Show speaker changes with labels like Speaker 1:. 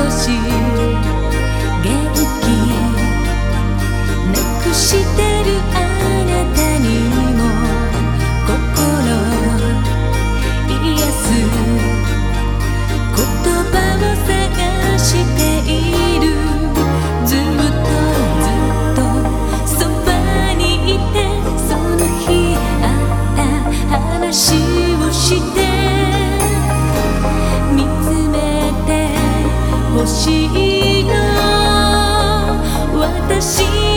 Speaker 1: 可惜。see